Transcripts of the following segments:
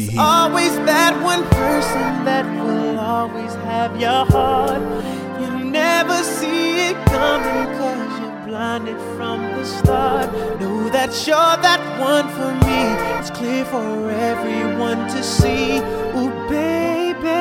There's always that one person that will always have your heart. You never see it coming cause you're blinded from the start. Know that you're that one for me. It's clear for everyone to see. Ooh, baby.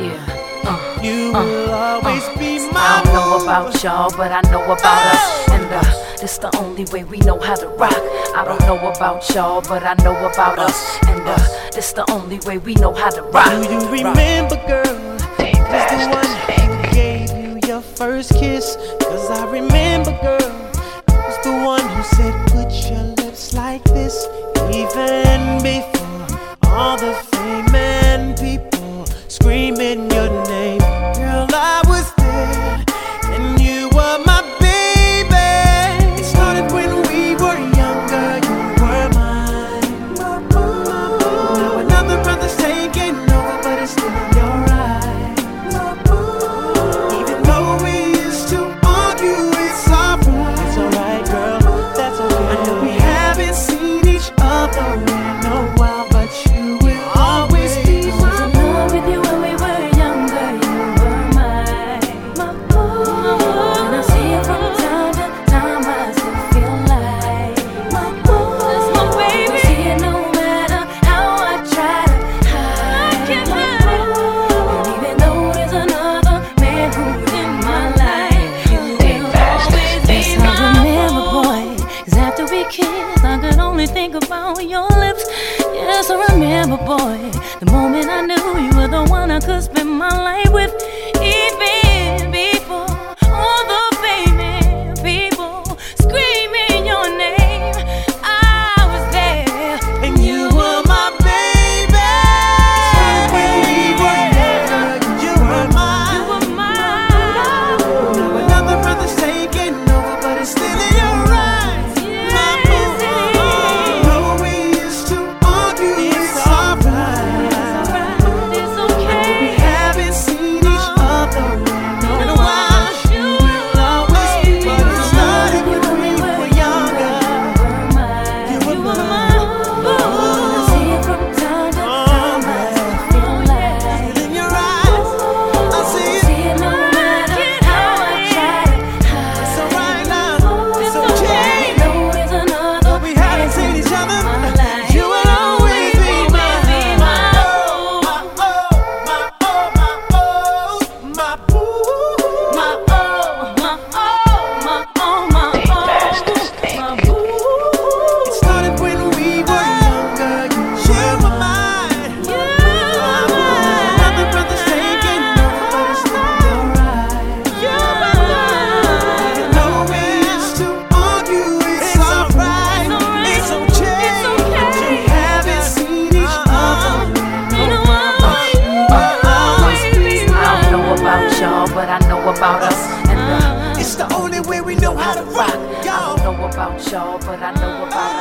Yeah. uh, you uh, will uh. always uh, be my know about y'all, but I know about us. And uh, this the only way we know how to rock. I don't know about y'all, but I know about us. And uh, this the only way we know how to rock. Do you remember, girl? They was the one who gave you your first kiss. Cause I remember, girl. Was the one who said, put your lips like this. Even before all the Yes, I remember, boy, the moment I knew you were the one I could spend my life with. Even y'all, but I know about